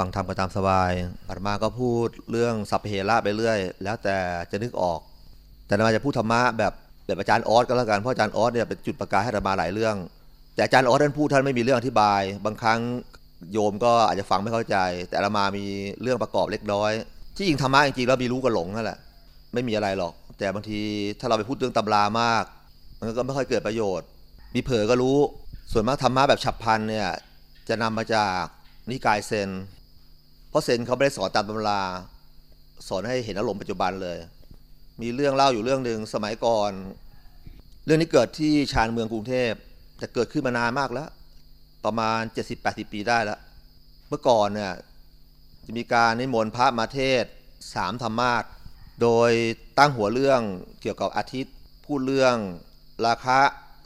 ฟังธรรมกันตามสบายอาตมาก็พูดเรื่องสัพเพเหระไปเรื่อย แล้วแต่จะนึกออก แต่อาตมาจะพูดธรรมะแบบแบบอาจารย์ออสก็แล้วกัน เพราะอาจารย์ออสเนี่ยเป็นจุดประกายให้อาตมาหลายเรื่อง แต่อาจารย์ออสท่านพูดท่านไม่มีเรื่องอธิบาย บางครั้งโยมก็อาจจะฟังไม่เข้าใจ แต่อาตมามีเรื่องประกอบเล็กน้อย ที่จริงธรรมะจริงๆแล้วมีรู้กับหลงนั่นแหละ ไม่มีอะไรหรอก แต่บางทีถ้าเราไปพูดเรื่องตำรามาก มันก็ไม่ค่อยเกิดประโยชน์ มีเผลอก็รู้ ส่วนมากธรรมะแบบฉับพลันเนี่ยจะนำมาจากนิกายเซน เพราะเซนเขาไม่ได้สอนตามตำราสอนให้เห็นอารมณ์ปัจจุบันเลย มีเรื่องเล่าอยู่เรื่องหนึ่งสมัยก่อน เรื่องนี้เกิดที่ชานเมืองกรุงเทพแต่เกิดขึ้นมานานมากแล้ว ประมาณ 70-80 ปีได้แล้ว เมื่อก่อนเนี่ยจะมีการนิมนต์พระมาเทศสามธรรมาสโดยตั้งหัวเรื่องเกี่ยวกับอาทิตย์พูดเรื่องราคะ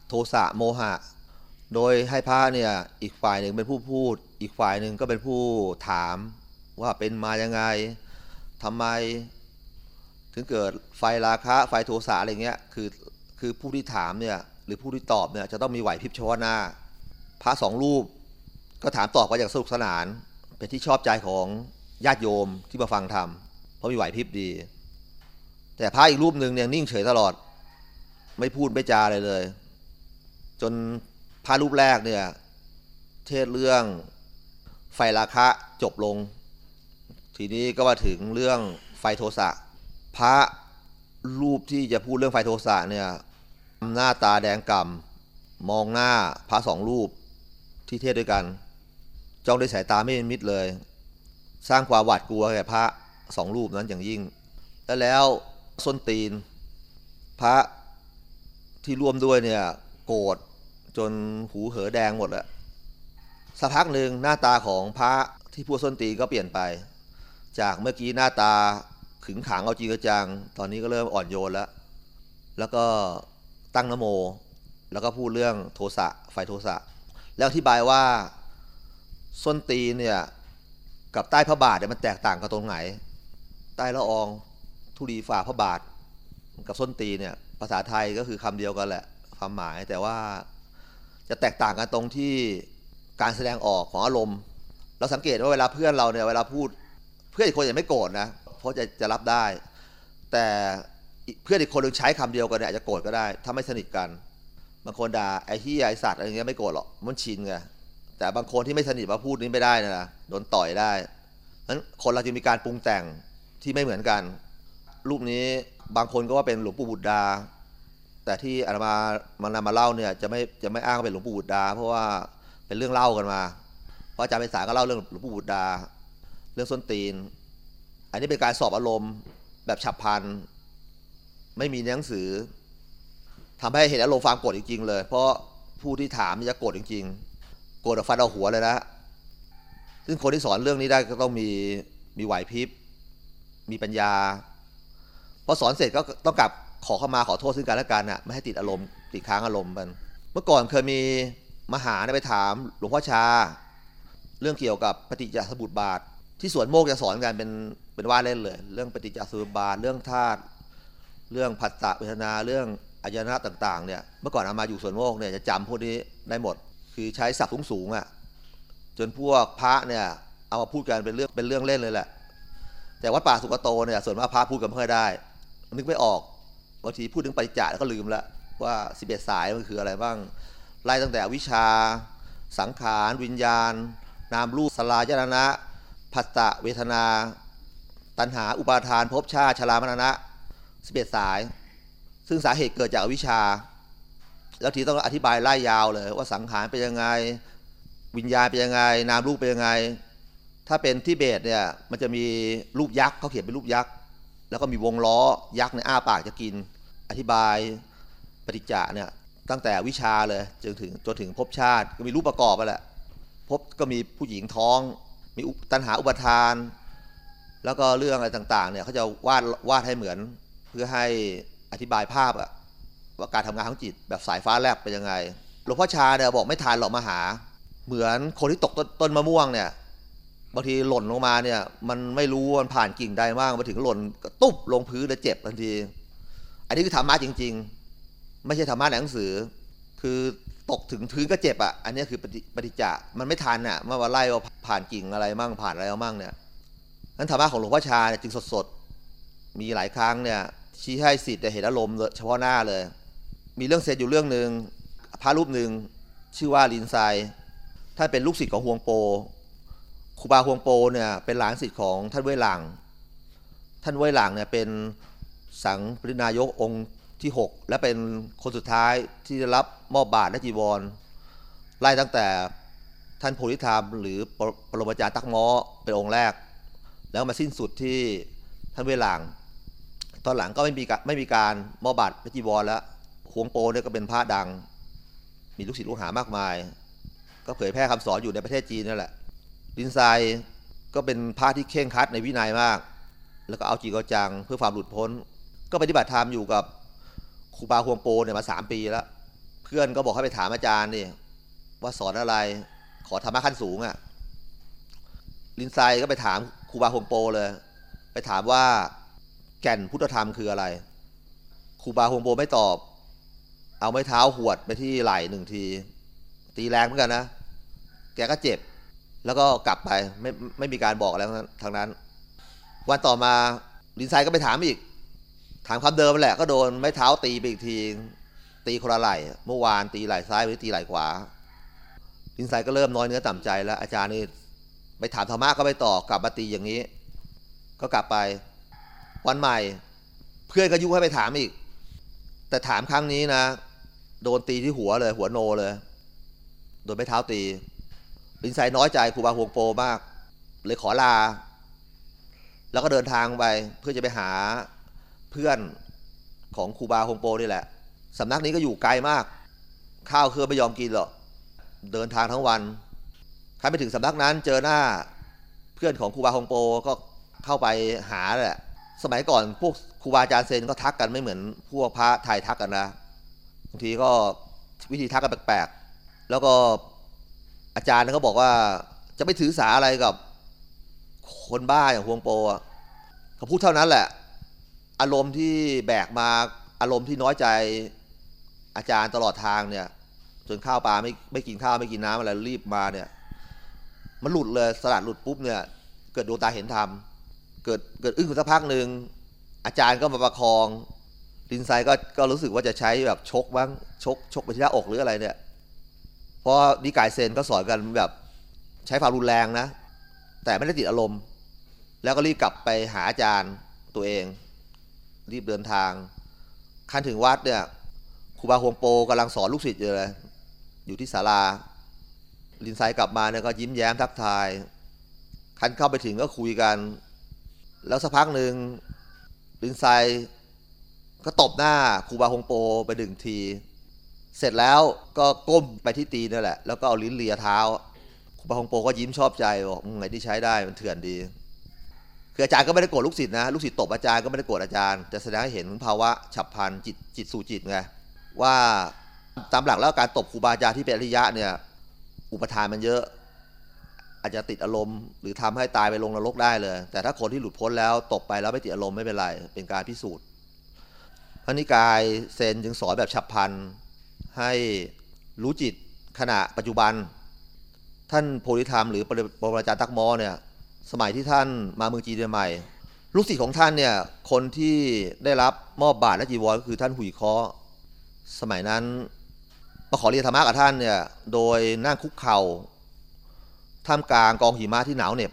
โทสะโมหะ โดยให้พระเนี่ยอีกฝ่ายหนึ่งเป็นผู้พูด อีกฝ่ายหนึ่งก็เป็นผู้ถาม ว่าเป็นมายังไงทำไมถึงเกิดไฟราคะไฟโทสะอะไรเงี้ยคือคือผู้ที่ถามเนี่ยหรือผู้ที่ตอบเนี่ยจะต้องมีไหวพริบเฉพาะหน้า พระสองรูป ก็ถามตอบกันอย่างสนุกสนาน เป็นที่ชอบใจของญาติโยมที่มาฟังธรรมเพราะมีไหวพริบดี แต่พระอีกรูปหนึ่งเนี่ยนิ่งเฉยตลอด ไม่พูดไม่จาอะไรเลย จนพระรูปแรกเนี่ยเทศเรื่องไฟราคะจบลง ทีนี้ก็มาถึงเรื่องไฟโทสะ พระรูปที่จะพูดเรื่องไฟโทสะเนี่ยหน้าตาแดงก่ำมองหน้าพระสองรูปที่เทศด้วยกัน จ้องด้วยสายตาไม่เป็นมิตรเลย สร้างความหวาดกลัวแก่พระสองรูปนั้นอย่างยิ่ง แล้วแล้วส้นตีน พระที่ร่วมด้วยเนี่ยโกรธจนหูเหอแดงหมดแล้วสักพักหนึ่งหน้าตาของพระที่พูดส้นตีนก็เปลี่ยนไป จากเมื่อกี้หน้าตาขึงขังเอาจริงเอาจัง ตอนนี้ก็เริ่มอ่อนโยนแล้ว แล้วก็ตั้งนโม แล้วก็พูดเรื่องโทสะไฟโทสะ แล้วอธิบายว่าส้นตีนเนี่ยกับใต้พระบาทเนี่ยมันแตกต่างกันตรงไหน ใต้ละอองทุลีฝ่าพระบาท กับส้นตีนเนี่ยภาษาไทยก็คือคำเดียวกันแหละความหมายแต่ว่าจะแตกต่างกันตรงที่การแสดงออกของอารมณ์ เราสังเกตว่าเวลาเพื่อนเราเนี่ยเวลาพูด เพื่อนอีกคนยังไม่โกรธนะเพราะจะจะรับได้ แต่เพื่อนอีกคนนึงใช้คำเดียวกันเนี่ยอาจจะโกรธก็ได้ ถ้าไม่สนิทกันบางคนด่าไอ้ที่ไอ้สัตว์อะไรเงี้ยไม่โกรธหรอกมันชินไงแต่บางคนที่ไม่สนิทมาพูดนี้ไม่ได้นะโดนต่อยได้นั้นคนเราจะมีการปรุงแต่งที่ไม่เหมือนกัน รูปนี้บางคนก็ว่าเป็นหลวงปู่บุตรดา แต่ที่อาตมามันนำมาเล่าเนี่ยจะไม่จะไม่อ้างว่าเป็นหลวงปู่บุตรดา เพราะว่าเป็นเรื่องเล่ากันมา เพราะอาจารย์ไปสารก็เล่าเรื่องหลวงปู่บุตรดา เรื่องส้นตีน อันนี้เป็นการสอบอารมณ์แบบฉับพลัน ไม่มีหนังสือทำให้เห็นอารมณ์ความโกรธจริงๆเลย เพราะผู้ที่ถามจะโกรธจริงๆ โกรธฟันเอาหัวเลยนะ ซึ่งคนที่สอนเรื่องนี้ได้ก็ต้องมีมีไหวพริบ มีปัญญา พอสอนเสร็จก็ต้องกลับขอเข้ามาขอโทษซึ่งกันและกันน่ะไม่ให้ติดอารมณ์ติดค้างอารมณ์มัน เมื่อก่อนเคยมีมหาไปถามหลวงพ่อชา เรื่องเกี่ยวกับปฏิจจสมุปบาท ที่สวนโมกจะสอนกันเป็นเป็นว่าเล่นเลย เรื่องปฏิจจสมุปบาทเรื่องธาตุเรื่องผัสสะเวทนาเรื่องอายนะต่าง ๆ เนี่ยเมื่อก่อนอามาอยู่สวนโมกเนี่ยจะจำพวกนี้ได้หมด คือใช้ศัพท์สูงๆอะจนพวกพระเนี่ยเอามาพูดกันเป็นเรื่องเป็นเรื่องเล่นเลยแหละ แต่วัดป่าสุกโตเนี่ยส่วนมากพระพูดกันไม่ค่อได้ นึกไม่ออกบางทีพูดถึงปฏิจจแล้วก็ลืมล้วว่าสิบเอ็ดสายมันคืออะไรบ้าง ไล่ตั้งแต่วิชา สังขาร วิญญาณ นามรูปสลายนะ ผัสสะเวทนา ตัณหาอุปาทานภพชาชรามรณะสิบเอ็ดสาย ซึ่งสาเหตุเกิดจากอวิชชา แล้วทีต้องอธิบายไล่ยาวเลย ว่าสังขารเป็นยังไง วิญญาณเป็นยังไง นามรูปเป็นยังไง ถ้าเป็นที่เบตเนี่ยมันจะมีรูปยักษ์เขาเขียนเป็นรูปยักษ์แล้วก็มีวงล้อยักษ์ในอ้าปากจะกิน อธิบายปฏิจจาเนี่ยตั้งแต่วิชาเลยจนถึงจนถึงภพชาติก็มีรูปประกอบไปแหละภพก็มีผู้หญิงท้อง มีตัณหาอุปทาน แล้วก็เรื่องอะไรต่างๆเนี่ยเขาจะวาดวาดให้เหมือนเพื่อให้อธิบายภาพอะว่าการทำงานของจิตแบบสายฟ้าแลบเป็นยังไงหลวงพ่อชาเนี่ยบอกไม่ทานหรอกมาหา เหมือนคนที่ตกตต้นมะม่วงเนี่ยบางทีหล่นลงมาเนี่ย มันไม่รู้มันผ่านกิ่งใดบ้างมาถึงหล่นก็ตุ๊บลงพื้นแล้วเจ็บทันที อันนี้คือธรรมะจริง ๆ ไม่ใช่ธรรมะในหนังสือ คือ ตกถึงพื้นก็เจ็บอะ อันนี้คือปฏิปฏิจจะมันไม่ทันอะเมื่อว่าไล่ว่าผ่านกิ่งอะไรมั่งผ่านอะไรมั่งเนี่ยนั้นธรรมะของหลวงพ่อชาเนี่ยจึงสดๆมีหลายครั้งเนี่ยชี้ให้สิทธิ์แต่เห็นอารมณ์เฉพาะหน้าเลย มีเรื่องเซนอยู่เรื่องหนึ่งพระรูปหนึ่งชื่อว่าลินไซท่านเป็นลูกศิษย์ของฮวงโปครูบาฮวงโปเนี่ยเป็นหลานศิษย์ของท่านเว่ยหลางท่านเว่ยหลางเนี่ยเป็นสังปรินายกองค์ ที่ 6 และเป็นคนสุดท้ายที่ได้รับมอบบาทและจีวร ไล่ตั้งแต่ท่านโพธิธรรม หรือปรปรมาจารย์ตักม้อเป็นองค์แรก แล้วมาสิ้นสุดที่ท่านเวลางตอนหลังก็ไม่มีกะไม่มีการมอบบาทและจีวรแล้วฮวงโปเนี่ยก็เป็นพระดัง มีลูกศิษย์ลูกหามากมาย ก็เผยแพร่คำสอนอยู่ในประเทศจีนนั่นแหละลินไซก็เป็นพระที่เข่งคัดในวินัยมาก แล้วก็เอาจริงเอาจังเพื่อความหลุดพ้น ก็ปฏิบัติธรรมอยู่กับ ครูบาฮวงโปเนี่ยมาสามปีแล้ว เพื่อนก็บอกให้ไปถามอาจารย์นี่ว่าสอนอะไร ขอธรรมะขั้นสูงอะ่ะ ลินไซก็ไปถามครูบาฮวงโปเลย ไปถามว่าแก่นพุทธธรรมคืออะไรครูบาฮวงโปไม่ตอบ เอาไม้เท้าหวดไปที่ไหล่หนึ่งที ตีแรงเหมือนกันนะ แกก็เจ็บ แล้วก็กลับไปไม่ไม่มีการบอกอะไรทางนั้น วันต่อมาลินไซก็ไปถามอีก ถามคำเดิมแหละก็โดนไม้เท้าตีไปอีกที ตีคนละไหล่เมื่อวานตีไหล่ซ้ายวันนี้ตีไหล่ขวาลินไซก็เริ่มน้อยเนื้อต่ำใจแล้ว อาจารย์นี่ไปถามธรรมะก็ไม่อกลับมาตีอย่างนี้ ก็กลับไป วันใหม่ เพื่อนก็ยุให้ไปถามอีก แต่ถามครั้งนี้นะ โดนตีที่หัวเลย หัวโนเลย โดนไม้เท้าตีลินไซน้อยใจครูบาฮวงโปมาก เลยขอลา แล้วก็เดินทางไปเพื่อจะไปหา เพื่อนของครูบาฮงโปนี่แหละสำนักนี้ก็อยู่ไกลมาก ข้าวเครือไม่ยอมกินหรอกเดินทางทั้งวันใครไปถึงสำนักนั้นเจอหน้าเพื่อนของครูบาฮงโปก็เข้าไปหาแหละสมัยก่อนพวกครูบาอาจารย์เซนก็ทักกันไม่เหมือนพวกพระไทยทักกันนะบางทีก็วิธีทักกันแปลกๆแล้วก็อาจารย์ก็บอกว่าจะไม่ถือสาอะไรกับคนบ้าอย่างฮวงโปเขาพูดเท่านั้นแหละ อารมณ์ที่แบกมาอารมณ์ที่น้อยใจอาจารย์ตลอดทางเนี่ย จนข้าวปลาไม่ไม่กินข้าวไม่กินน้ำอะไรรีบมาเนี่ย มันหลุดเลยสลัดหลุดปุ๊บเนี่ย เกิดดวงตาเห็นธรรมเกิดเกิดอึ้งสักพักหนึ่งอาจารย์ก็มาประคองลินไซก็ก็รู้สึกว่าจะใช้แบบชกบ้างชกชกไปที่หน้าอกหรืออะไรเนี่ยเพราะนิกายเซนก็สอนกันแบบใช้ความรุนแรงนะ แต่ไม่ได้ติดอารมณ์ แล้วก็รีบกลับไปหาอาจารย์ตัวเอง รีบเดินทางขั้นถึงวัดเนี่ยครูบาฮวงโปกำลังสอนลูกศิษย์อยู่เลยอยู่ที่ศาลา ลินไซกลับมาเนี่ยก็ยิ้มแย้มทักทาย คันเข้าไปถึงก็คุยกัน แล้วสักพักหนึ่งลินไซก็ตบหน้าครูบาฮวงโปไปดึงที เสร็จแล้วก็ก้มไปที่ตีนนั่นแหละ แล้วก็เอาลิ้นเลียเท้าครูบาฮวงโปก็ยิ้มชอบใจบอกไงที่ใช้ได้มันเถื่อนดี คืออาจารย์ก็ไม่ได้โกรธลูกศิษย์นะลูกศิษย์ตบอาจารย์ก็ไม่ได้โกรธอาจารย์แต่แสดงให้เห็นภาวะฉับพลันจิตจิตสู่จิตไงว่าตามหลักแล้วการตบครูบาอาจารย์ที่เป็นอริยะเนี่ยอุปทานมันเยอะ อาจจะติดอารมณ์ หรือทำให้ตายไปลงนรกได้เลย แต่ถ้าคนที่หลุดพ้นแล้วตบไปแล้วไม่ติดอารมณ์ไม่เป็นไร เป็นการพิสูจน์พระนิกายเซนจึงสอนแบบฉับพลันให้รู้จิตขณะปัจจุบัน ท่านโพธิธรรมหรือปรมาจารย์ตักมอเนี่ย สมัยที่ท่านมาเมืองจีนใหม่ ลูกศิษย์ของท่านเนี่ยคนที่ได้รับมอบบาทและจีวรก็คือท่านหุยคาะสมัยนั้นมาขอเรียนธรรมะกับท่านเนี่ยโดยนั่งคุกเข่าท่ามกลางกองหิมะที่หนาวเหน็บ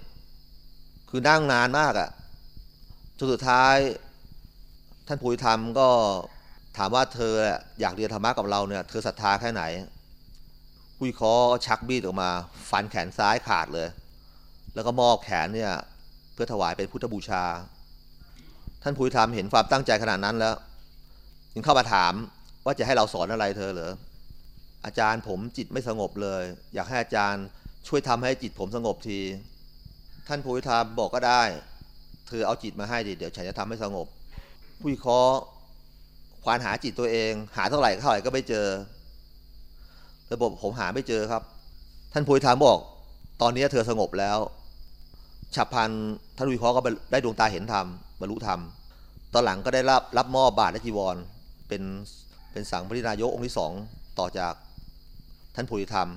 คือนั่งนานมากอะ่ะจนสุดท้าย ท่านภูริธรรมก็ถามว่าเธออยากเรียนธรรมะกับเราเนี่ยเธอศรัทธาแค่ไหนหุยคอชักบีดออกมา ฟันแขนซ้ายขาดเลย แล้วก็มอบแขนเนี่ยเพื่อถวายเป็นพุทธบูชา ท่านภูริธรรมเห็นความตั้งใจขนาดนั้นแล้ว จึงเข้ามาถามว่าจะให้เราสอนอะไรเธอเหรออาจารย์ผมจิตไม่สงบเลย อยากให้อาจารย์ช่วยทำให้จิตผมสงบที ท่านภูริธรรมบอกก็ได้เธอเอาจิตมาให้ดิเดี๋ยวฉันจะทำให้สงบ ผู้วิเคราะห์ควานหาจิตตัวเอง หาเท่าไหร่เท่าไหร่ก็ไม่เจอ ระบบผมหาไม่เจอครับ ท่านภูริธรรมบอก ตอนนี้เธอสงบแล้ว ฉับพลันท่านวิเคราะห์ก็ได้ดวงตาเห็นธรรมบรรลุธรรม ตอนหลังก็ได้รับรับมอบบาทและจีวร เป็นเป็นสังพรินายกองค์ที่สองต่อจากท่านโพธิธรรม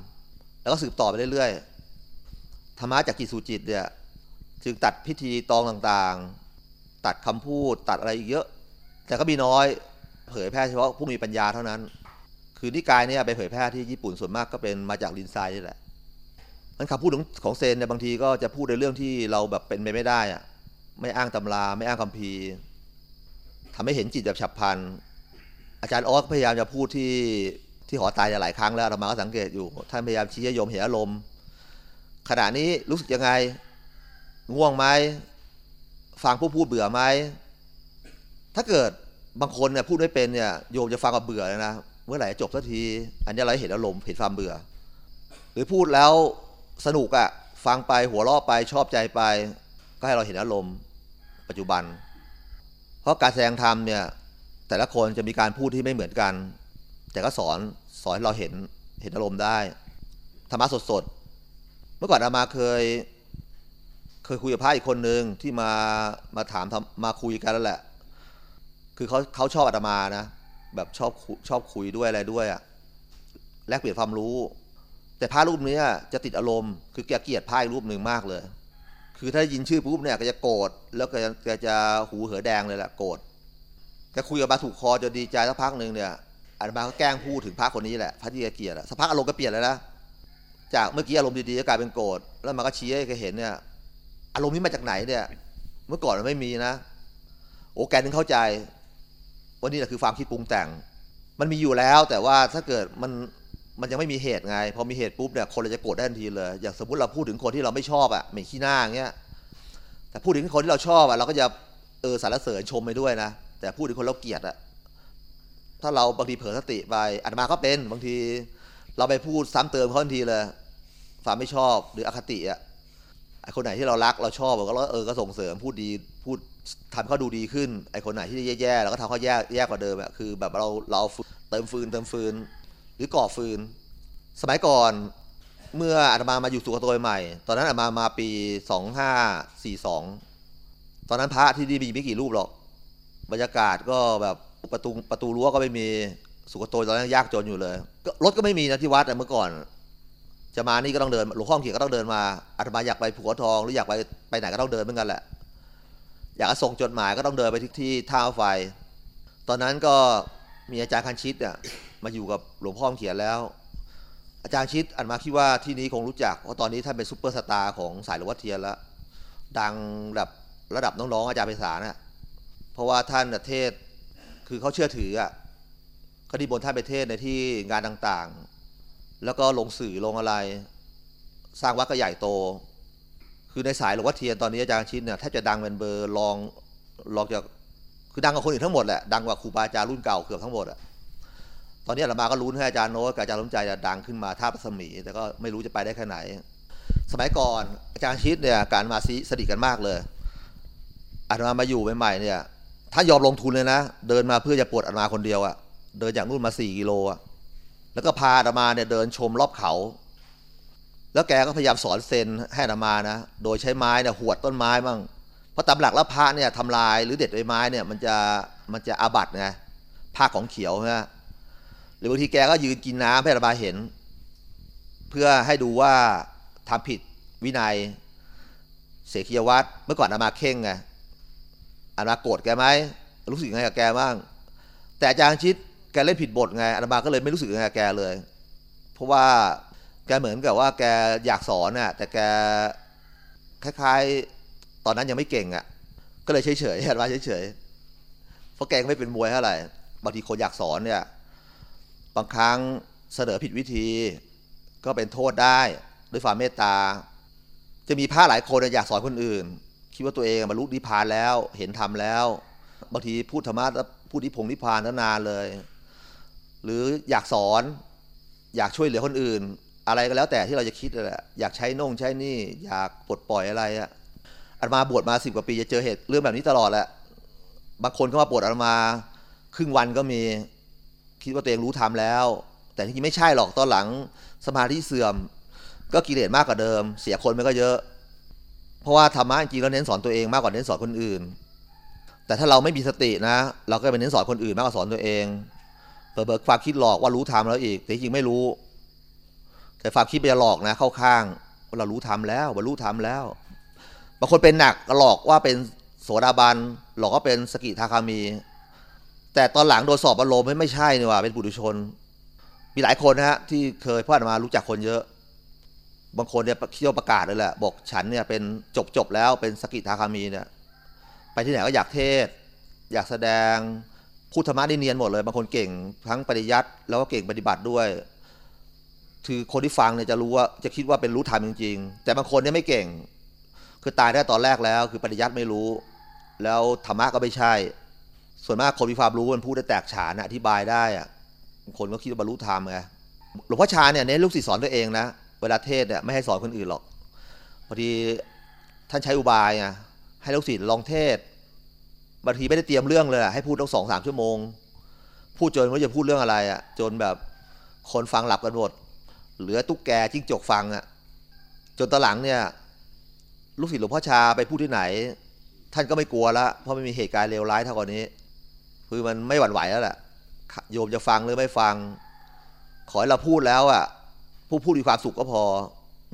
แล้วก็สืบต่อไปเรื่อยๆธรรมะจากจิตสู่จิตเนี่ยจึงตัดพิธีตองต่างๆ ตัดคำพูดตัดอะไรอีกเยอะ แต่ก็มีน้อยเผยแพร่เฉพาะผู้มีปัญญาเท่านั้น คือนิกายเนี่ยไปเผยแพร่ที่ญี่ปุ่นส่วนมากก็เป็นมาจากลินไซนี่แหละ มันคำพูดของของเซนเนี่ยบางทีก็จะพูดในเรื่องที่เราแบบเป็นไปไม่ได้อะไม่อ้างตำราไม่อ้างคัมภีร์ทำให้เห็นจิตแบบฉับพลัน อาจารย์ออสพยายามจะพูดที่ที่หอตายหลายครั้งแล้วธรรมาก็สังเกตอยู่ ท่านพยายามชี้ให้โยมเห็นอารมณ์ขณะนี้รู้สึกยังไง ง่วงไหมฟังผู้พูดเบื่อไหมถ้าเกิดบางคนเนี่ยพูดไม่เป็นเนี่ยโยมจะฟังกับเบื่อเลยนะเมื่อไหร่จะจบสักที อันนี้เราเห็นอารมณ์เห็นความเบื่อ หรือพูดแล้ว สนุกอะฟังไปหัวเราะไปชอบใจไป ก็ให้เราเห็นอารมณ์ปัจจุบัน เพราะการแสดงธรรมเนี่ยแต่ละคนจะมีการพูดที่ไม่เหมือนกัน แต่ก็สอนสอนให้เราเห็นเห็นอารมณ์ได้ธรรมะสดๆ เมื่อก่อนอามาเคย เคยคุยกับพระอีกคนหนึ่งที่มามาถามมาคุยกันแล้วแหละ คือเขาเขาชอบอาตมานะ แบบชอบคุชอบคุยด้วยอะไรด้วยอะแลกเปลี่ยนความรู้ แต่พระรูปนี้จะติดอารมณ์ คือแกเกลียดพระรูปหนึ่งมากเลย คือถ้าได้ยินชื่อปุ๊บเนี่ยก็จะโกรธแล้วก็จะแกจะหูเหอแดงเลยแหละโกรธแกคุยกับมาถูกคอจนดีใจสักพักหนึ่งเนี่ยอาตมาก็แกล้งพูดถึงพระคนนี้แหละพระที่แกเกลียดสักพักอารมณ์ก็เปลี่ยนเลยนะจากเมื่อกี้อารมณ์ดีๆก็กลายเป็นโกรธแล้วมันก็ชี้ให้แกเห็นเนี่ย อารมณ์นี้มาจากไหนเนี่ย เมื่อก่อนมันไม่มีนะ โอ้แกนึงเข้าใจว่านี่แหละคือความคิดปรุงแต่ง มันมีอยู่แล้วแต่ว่าถ้าเกิดมัน มันยังไม่มีเหตุไง พอมีเหตุปุ๊บเนี่ยคนเราจะโกรธได้ทันทีเลย อย่างสมมติเราพูดถึงคนที่เราไม่ชอบอะ่ะไม่ขี้หน้าอย่างเงี้ย แต่พูดถึงคนที่เราชอบอะ่ะเราก็จะเออสรรเสริญชมไปด้วยนะ แต่พูดถึงคนเราเกลียดอะ่ะถ้าเราบางทีเผลอสติไปอาตมาก็เป็นบางทีเราไปพูดซ้ำเติมเขาทันทีเลยความไม่ชอบหรืออคติอะ่ะไอคนไหนที่เรารักเราชอบเราก็เออก็ส่งเสริมพูดดีพูดทำเขาดูดีขึ้นไอคนไหนที่แย่ๆเราก็ทำเขาแย่แย่กว่าเดิมอะคือแบบเราเราเติมฟืนเติมฟืน หรือก่อฟืน สมัยก่อนเมื่ออาตมามาอยู่สุโขทัยใหม่ ตอนนั้นอาตมามาปีสองห้าสี่สองตอนนั้นพระที่นี่มีไม่กี่รูปหรอก บรรยากาศก็แบบประตูประตูรั้วก็ไม่มีสุโขทัยตอนนั้นยากจนอยู่เลยรถก็ไม่มีนะที่วัดแต่เมื่อก่อน จะมานี่ก็ต้องเดินหลวงพ่อเขียนก็ต้องเดินมาอาตมาอยากไปผัวทองหรืออยากไปไปไหนก็ต้องเดินเหมือนกันแหละ อยากส่งจดหมายก็ต้องเดินไปที่ที่ท่ามะไฟ ตอนนั้นก็มีอาจารย์ครรชิตเนี่ย มาอยู่กับหลวงพ่อเขียนแล้ว อาจารย์ชิตอาตมาคิดว่าที่นี้คงรู้จักเพราะตอนนี้ท่านเป็นซูเปอร์สตาร์ของสายหลวงพ่อเทียนแล้วดังแบบระดับน้องๆอาจารย์ไพศาลน่ะเพราะว่าท่านเทศน์คือเขาเชื่อถืออะเขานิมนต์ท่านไปเทศน์ในที่งานต่างๆ แล้วก็ลงสื่อลงอะไร สร้างวัดก็ใหญ่โต คือในสายหลวงพ่อเทียนตอนนี้อาจารย์ชิดเนี่ยแทบจะดังเป็นเบอร์รองรองจากคือดังกว่าคนอื่นทั้งหมดแหละดังกว่าครูบาอาจารย์รุ่นเก่าเกือบทั้งหมดอะ ตอนนี้เรามาก็รู้ให้อาจารย์โน้ตกับอาจารย์ล้มใจจะดังขึ้นมาท่าประสมี แต่ก็ไม่รู้จะไปได้แค่ไหน สมัยก่อนอาจารย์ชิดเนี่ยการมาซีสนิทกันมากเลยอาตมามาอยู่ใหม่ๆเนี่ยถ้ายอมลงทุนเลยนะ เดินมาเพื่อจะปวดอาตมาคนเดียวอะเดินจากนู่นมาสี่กิโลอะแล้วก็พาอาตมาเนี่ยเดินชมรอบเขา แล้วแกก็พยายามสอนเซนให้อาตมานะ โดยใช้ไม้เนี่ยหวดต้นไม้บ้างเพราะตามหลักแล้วพระเนี่ยทำลายหรือเด็ดใบไม้เนี่ยมันจะมันจะอาบัตไงผ้าของเขียวนะห รือบางทีแกก็ยืนกินน้ำให้อาตมาเห็น เพื่อให้ดูว่าทำผิดวินัย เสกียวัตรเมื่อก่อนอาตมาเข่งไงอาตมาโกรธแกไหมรู้สึกยังไงกับแกบ้าง แต่อาจารย์ชิดแกเล่นผิดบทไงอาตมาก็เลยไม่รู้สึกยังไงกับแกเลย เพราะว่าแกเหมือนกับว่าแกอยากสอนน่ะแต่แกคล้าย ๆ ตอนนั้นยังไม่เก่งอะ ก็เลยเฉยๆอาตมาเฉยๆเพราะแกไม่เป็นมวยเท่าไหร่บางทีคนอยากสอนเนี่ย บางครั้งเสนอผิดวิธี ก็เป็นโทษได้ด้วยความเมตตา จะมีพระหลายคนอยากสอนคนอื่น คิดว่าตัวเองบรรลุนิพพานแล้วเห็นธรรมแล้ว บางทีพูดธรรมะแล้วพูดนิพงนิพพานนานเลย หรืออยากสอนอยากช่วยเหลือคนอื่น อะไรก็แล้วแต่ที่เราจะคิดแหละอยากใช้น่งใช้นี่อยากปลดปล่อยอะไรอะอาตมาบวชมาสิบกว่าปีจะเจอเหตุเรื่องแบบนี้ตลอดแหละบางคนก็มาปวดอาตมาครึ่งวันก็มี คิดว่าตัวเองรู้ธรรมแล้ว แต่จริงๆไม่ใช่หรอกตอนหลังสมาธิเสื่อม ก็กิเลสมากกว่าเดิม เสียคนมันก็เยอะ เพราะว่าธรรมะจริงๆแล้วเน้นสอนตัวเองมากกว่าเน้นสอนคนอื่น แต่ถ้าเราไม่มีสตินะ เราก็ไปเน้นสอนคนอื่นมากกว่าสอนตัวเองเปิดความคิดหลอกว่ารู้ธรรมแล้วอีก แต่จริงๆไม่รู้ แต่ความคิดมันจะหลอกนะเข้าข้างว่าเรารู้ทำแล้วบรรลุธรรมแล้วบางคนเป็นหนักหลอกว่าเป็นโสดาบันหลอกว่าเป็นสกิทาคามี แต่ตอนหลังโดนสอบอารมณ์ไม่ใช่นี่ว่าเป็นปุถุชน มีหลายคนนะฮะที่เคยพ่อมารู้จักคนเยอะ บางคนเนี่ยเที่ยวประกาศเลยแหละ บอกฉันเนี่ยเป็นจบจบแล้วเป็นสกิทาคามีเนี่ยไปที่ไหนก็อยากเทศ อยากแสดงพูดธรรมะได้เนียนหมดเลย บางคนเก่งทั้งปริยัติแล้วก็เก่งปฏิบัติด้วยคือคนที่ฟังเนี่ยจะรู้ว่าจะคิดว่าเป็นรู้ธรรมจริงๆ แต่บางคนเนี่ยไม่เก่ง คือตายได้ตอนแรกแล้ว คือปริยัติไม่รู้ แล้วธรรมะก็ไม่ใช่ ส่วนมากคนมีความรู้มันพูดได้แตกฉานอธิบายได้อะคนก็คิดว่าบรรลุธรรมไงหลวงพ่อชาเนี่ยเน้นลูกศิษย์สอนตัวเองนะเวลาเทศเนี่ยไม่ให้สอนคนอื่นหรอกพอดีท่านใช้อุบายไงให้ลูกศิษย์ลองเทศบางทีไม่ได้เตรียมเรื่องเลยให้พูดตั้งสองสามชั่วโมง พูดจนว่าจะพูดเรื่องอะไรอะจนแบบคนฟังหลับกันหมดเหลือตุ๊กแกจิ้งจกฟังอะจนตอนหลังเนี่ยลูกศิษย์หลวงพ่อชาไปพูดที่ไหน ท่านก็ไม่กลัวละเพราะไม่มีเหตุการณ์เลวร้ายเท่ากับนี้ คือมันไม่หวั่นไหวแล้วแหละโยมจะฟังหรือไม่ฟัง ขอให้เราพูดแล้วอะ ผู้พูดมีความสุขก็พอ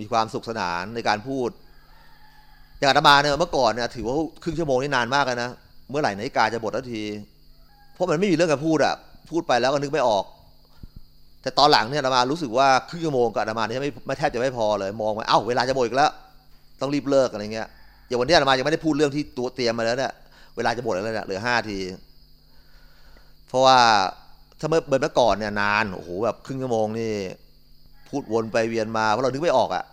มีความสุขสนานในการพูด อย่างอาตมาเนี่ยเมื่อก่อนเนี่ยถือว่าครึ่งชั่วโมงนี่นานมากนะ เมื่อไหร่นาฬิกาจะบททันที เพราะมันไม่มีเรื่องการพูดอะ พูดไปแล้วก็นึกไม่ออก แต่ตอนหลังเนี่ยอาตมารู้สึกว่าครึ่งชั่วโมงกับอาตมาเนี่ยไม่ไม่แทบจะไม่พอเลย มองไปเอ้าเวลาจะหมดอีกแล้ว ต้องรีบเลิกอะไรเงี้ยอย่างวันนี้อาตมายังไม่ได้พูดเรื่องที่ตัวเตรียมมาแล้วเนี่ยเวลาจะหมดแล้วเนี่ยเหลือห้าที เพราะว่าถ้าเมื่อเบอร์เมื่อก่อนเนี่ยนานโอ้โหแบบครึ่งชั่วโมงนี่พูดวนไปเวียนมาเพราะเรานึกไม่ออกอะ่ะ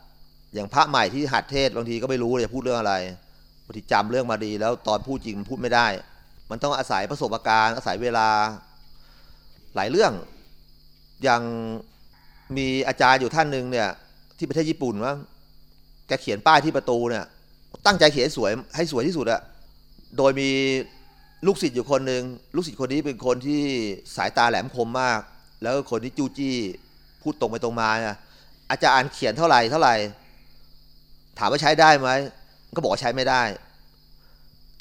อย่างพระใหม่ที่หัดเทศบางทีก็ไม่รู้เลยจะพูดเรื่องอะไรบางทีจำเรื่องมาดี แล้วตอนพูดจริงมันพูดไม่ได้ มันต้องอาศัยประสบการณ์ อาศัยเวลาหลายเรื่อง อย่างมีอาจารย์อยู่ท่านหนึ่งเนี่ย ที่ประเทศญี่ปุ่นว่าแกเขียนป้ายที่ประตูเนี่ย ตั้งใจเขียนสวยให้สวยที่สุดอะโดยมี ลูกศิษย์อยู่คนหนึ่งลูกศิษย์คนนี้เป็นคนที่สายตาแหลมคมมาก แล้วก็คนที่จู้จี้พูดตรงไปตรงมานี่ยอาจารย์อ่านเขียนเท่าไหร่เท่าไหร่ ถามว่าใช้ได้ไหมก็บอกใช้ไม่ได้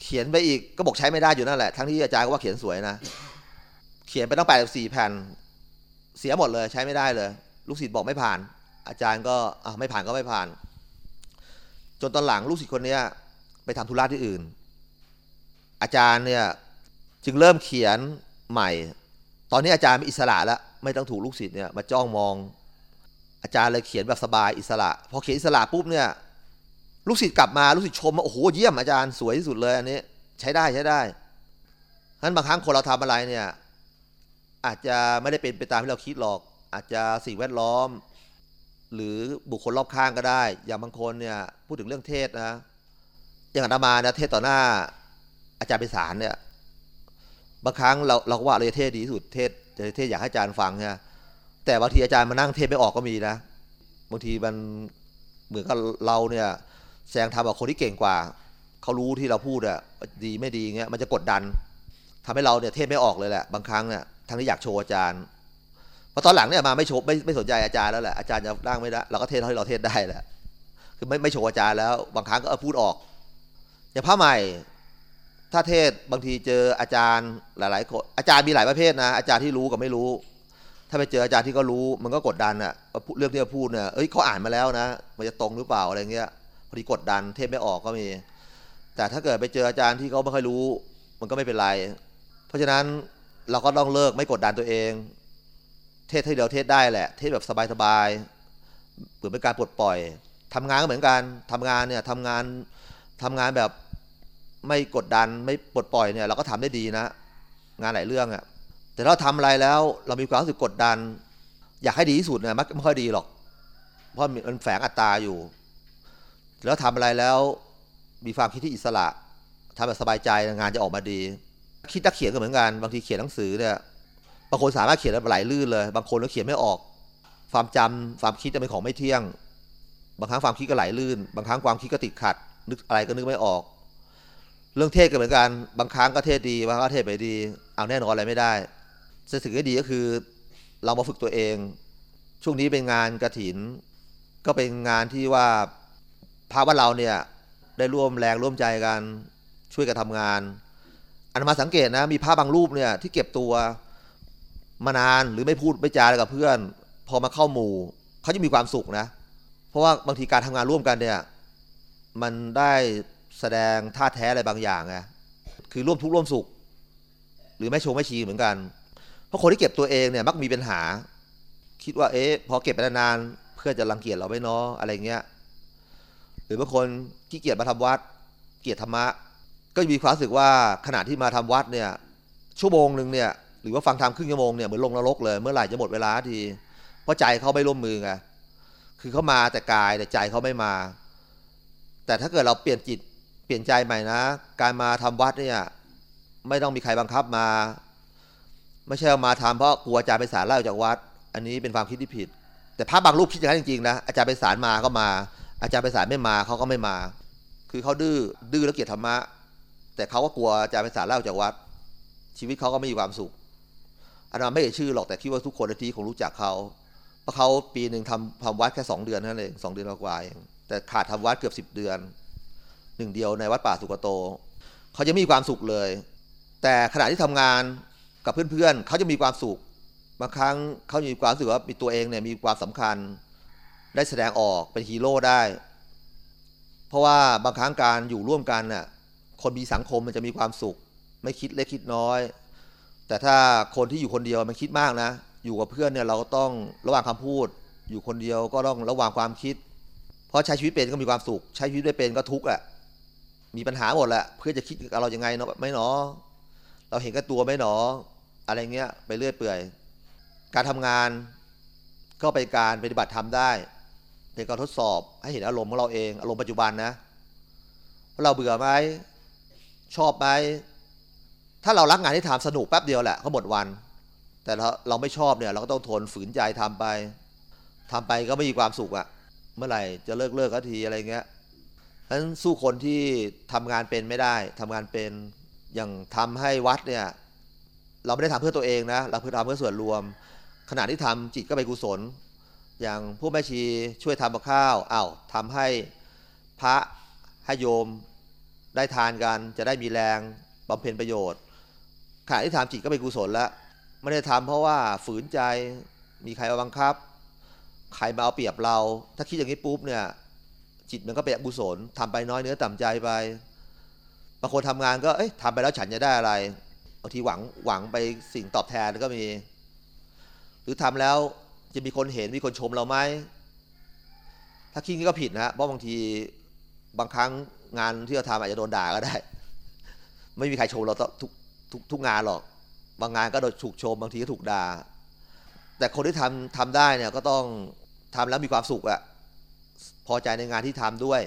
เขียนไปอีกก็บอกใช้ไม่ได้อยู่นั่นแหละทั้งที่อาจารย์ก็ว่าเขียนสวยนะเขียนไปตั้งแปดสี่แผ่น เสียหมดเลยใช้ไม่ได้เลย ลูกศิษย์บอกไม่ผ่าน อาจารย์ก็อะไม่ผ่านก็ไม่ผ่าน จนตอนหลังลูกศิษย์คนนี้ไปทำธุระที่อื่น อาจารย์เนี่ยจึงเริ่มเขียนใหม่ ตอนนี้อาจารย์มีอิสระแล้ว ไม่ต้องถูกลูกศิษย์เนี่ยมาจ้องมอง อาจารย์เลยเขียนแบบสบายอิสระ พอเขียนอิสระปุ๊บเนี่ยลูกศิษย์กลับมาลูกศิษย์ชมว่าโอ้โหเยี่ยมอาจารย์สวยที่สุดเลยอันนี้ ใช้ได้ใช้ได้ฉะนั้นบางครั้งคนเราทำอะไรเนี่ย อาจจะไม่ได้เป็นไปตามที่เราคิดหรอก อาจจะสิ่งแวดล้อม หรือบุคคลรอบข้างก็ได้ อย่างบางคนเนี่ยพูดถึงเรื่องเทศนะอย่างอาตมาเนี่ยเทศต่อหน้า อาจารย์ไปสารเนี่ยบางครั้งเราเราก็ว่าเราจะเทศดีที่สุดเทศจะเทศอยากให้อาจารย์ฟังเนี่ยแต่บางทีอาจารย์มานั่งเทศไม่ออกก็มีนะบางทีมันเหมือนกับเราเนี่ยแสดงธรรมกับคนที่เก่งกว่าเขารู้ที่เราพูดอะดีไม่ดีเงี้ยมันจะกดดันทำให้เราเนี่ยเทศไม่ออกเลยแหละบางครั้งเนี่ยทั้งที่อยากโชว์อาจารย์พอตอนหลังเนี่ยมาไม่โชว์ไม่ไม่สนใจอาจารย์แล้วแหละอาจารย์จะนั่งไม่ได้เราก็เทศเท่าที่เราเทศได้แหละคือไม่ไม่โชว์อาจารย์แล้ว บางครั้งก็พูดออกอย่างพระใหม่ ถ้าเทศบางทีเจออาจารย์หลายๆคนอาจารย์มีหลายประเภทนะอาจารย์ที่รู้กับไม่รู้ ถ้าไปเจออาจารย์ที่ก็รู้ มันก็กดดันอะเรื่องที่จะพูดเนี่ยเอ้ยเขาอ่านมาแล้วนะ มันจะตรงหรือเปล่าอะไรเงี้ยพอดีกดดันเทศไม่ออกก็มี แต่ถ้าเกิดไปเจออาจารย์ที่เขาไม่ค่อยรู้ มันก็ไม่เป็นไร เพราะฉะนั้นเราก็ต้องเลิกไม่กดดันตัวเอง เทศให้เดียวเทศได้แหละ เทศแบบสบายๆเหมือนเป็นการปลดปล่อยทำงานก็เหมือนกันทำงานเนี่ยทำงานทำงานแบบ ไม่กดดันไม่ปลดปล่อยเนี่ยเราก็ทำได้ดีนะ งานหลายเรื่องอะ่ะแต่เราทำอะไรแล้วเรามีความรู้สึกกดดัน อยากให้ดีที่สุดเนี่ยมันไม่ค่อยดีหรอก เพราะมันแฝงอัตตาอยู่ แล้วทำอะไรแล้วมีความคิดที่อิสระทำแบบสบายใจงานจะออกมาดี คิดนักเขียนก็เหมือนกันบางทีเขียนหนังสือเนี่ยบางคนสามารถเขียนได้ไหลลื่นเลย บางคนก็เขียนไม่ออก ความจำความคิดจะเป็นของไม่เที่ยง บางครั้งความคิดก็ไหลลื่น บางครั้งความคิดก็ติดขัด นึกอะไรก็นึกไม่ออก เรื่องเทศก็เหมือนกันบางครั้งก็เทศดีบางครั้งก็เทศไม่ดี เอาแน่นอนอะไรไม่ได้สิ่งที่ดีก็คือเรามาฝึกตัวเอง ช่วงนี้เป็นงานกระถิน ก็เป็นงานที่ว่าพระว่าเราเนี่ยได้ร่วมแรงร่วมใจกันช่วยกันทำงาน อันมาสังเกตนะมีพระบางรูปเนี่ยที่เก็บตัวมานานหรือไม่พูดไม่จาอะไรกับเพื่อน พอมาเข้าหมู่เขาจะมีความสุขนะ เพราะว่าบางทีการทำงานร่วมกันเนี่ย มันได้ แสดงท่าแท้อะไรบางอย่างไงคือร่วมทุกข์ร่วมสุข หรือไม่ชว์ไม่ชี้เหมือนกัน เพราะคนที่เก็บตัวเองเนี่ยมักมีปัญหา คิดว่าเอ๊ะพอเก็บไปนานๆเพื่อจะรังเกียจเราไหม่นาะอะไรเงี้ยหรือบางคนที่เกียจมาทำวัด เกียจธรรมะ ก็มีความรู้สึกว่าขณะที่มาทำวัดเนี่ยชั่วโมงหนึ่งเนี่ยหรือว่าฟังธรรมครึ่งชั่วโมงเนี่ยเหมือนลงนรกเลยเมื่อไหร่จะหมดเวลาทีเพราะใจเขาไม่ร่วมมือไงคือเขามาแต่กายแต่ใจเขาไม่มา แต่ถ้าเกิดเราเปลี่ยนจิต เปลี่ยนใจใหม่นะ การมาทำวัดเนี่ยไม่ต้องมีใครบังคับมา ไม่ใช่มาทำเพราะกลัวอาจารย์ไปสารไล่ออกจากวัด อันนี้เป็นความคิดที่ผิด แต่พระบางรูปคิดอย่างนั้นจริงๆนะอาจารย์ไปสารมาก็มา อาจารย์ไปสารไม่มาเขาก็ไม่มา คือเขาดื้อดื้อแล้วเกลียดธรรมะ แต่เขาก็กลัวอาจารย์ไปสารไล่ออกจากวัด ชีวิตเขาก็ไม่มีความสุขอาจารไม่เอ่ยชื่อหรอกแต่คิดว่าทุกคนในที่คงรู้จักเขาเพราะเขาปีหนึ่งทำทำวัดแค่สองเดือนนั่นเองสองเดือนกว่าเองแต่ขาดทำวัดเกือบสิบเดือน หนึ่งเดียวในวัดป่าสุกโต เขาจะไม่มีความสุขเลย แต่ขณะที่ทำงานกับเพื่อนๆ เขาจะมีความสุข บางครั้งเขามีความรู้สึกว่ามีตัวเองเนี่ยมีความสำคัญ ได้แสดงออกเป็นฮีโร่ได้ เพราะว่าบางครั้งการอยู่ร่วมกันน่ะ คนมีสังคมมันจะมีความสุข ไม่คิดเล็กคิดน้อย แต่ถ้าคนที่อยู่คนเดียวมันคิดมากนะ อยู่กับเพื่อนเนี่ยเราก็ต้องระวังคำพูด อยู่คนเดียวก็ต้องระวังความคิด เพราะใช้ชีวิตเป็นก็มีความสุข ใช้ชีวิตไม่เป็นก็ทุกข์อะ มีปัญหาหมดแหละเพื่อจะคิดกับเรายังไงเนาะไม่หนอ เราเห็นกับตัวไม่หนอ อะไรเงี้ยไปเรื่อยเปื่อย การทำงานก็เป็นการปฏิบัติทำได้ เป็นการทดสอบให้เห็นอารมณ์ของเราเองอารมณ์ปัจจุบันนะว่าเราเบื่อไหมชอบไหมถ้าเรารักงานที่ทำสนุกแป๊บเดียวแหละก็หมดวัน แต่เราเราไม่ชอบเนี่ย เราก็ต้องทนฝืนใจทำไปทำไปก็ไม่มีความสุขอะเมื่อไหร่จะเลิกเลิกก็ทีอะไรเงี้ย ฉะนั้นสู้คนที่ทำงานเป็นไม่ได้ทำงานเป็นอย่างทำให้วัดเนี่ยเราไม่ได้ทำเพื่อตัวเองนะเราเพื่อทำเพื่อส่วนรวม ขณะที่ทำจิตก็ไปกุศล อย่างผู้แม่ชีช่วยทำกับข้าวอ้าวทำให้พระให้โยมได้ทานกัน จะได้มีแรงบำเพ็ญประโยชน์ขณะที่ทำจิตก็เป็นกุศลแล้วไม่ได้ทำเพราะว่าฝืนใจมีใครมาบังคับ ใครมาเอาเปรียบเรา ถ้าคิดอย่างนี้ปุ๊บเนี่ย จิตมันก็เป็นอกุศลทำไปน้อยเนื้อต่ำใจไปบางคนทำงานก็เอ้ยทำไปแล้วฉันจะได้อะไรบางทีหวังหวังไปสิ่งตอบแทนก็มี หรือทำแล้วจะมีคนเห็นมีคนชมเราไหมถ้าคิดงี้ก็ผิดนะเพราะบางทีบางครั้งงานที่เราทำอาจจะโดนด่าก็ได้ ไม่มีใครชมเราทุกทุกทุกงานหรอก บางงานก็โดนถูกชม บางทีก็ถูกด่าแต่คนที่ทำทำได้เนี่ยก็ต้องทำแล้วมีความสุขอะ พอใจในงานที่ทำด้วย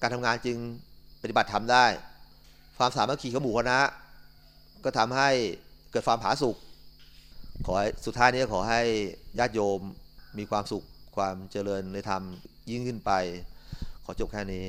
การทำงานจึงปฏิบัติทำได้ ความสามัคคีของหมู่คณะ ก็ทำให้เกิดความผาสุกขอสุดท้ายนี้ขอให้ญาติโยมมีความสุขความเจริญในธรรมยิ่งขึ้นไป ขอจบแค่นี้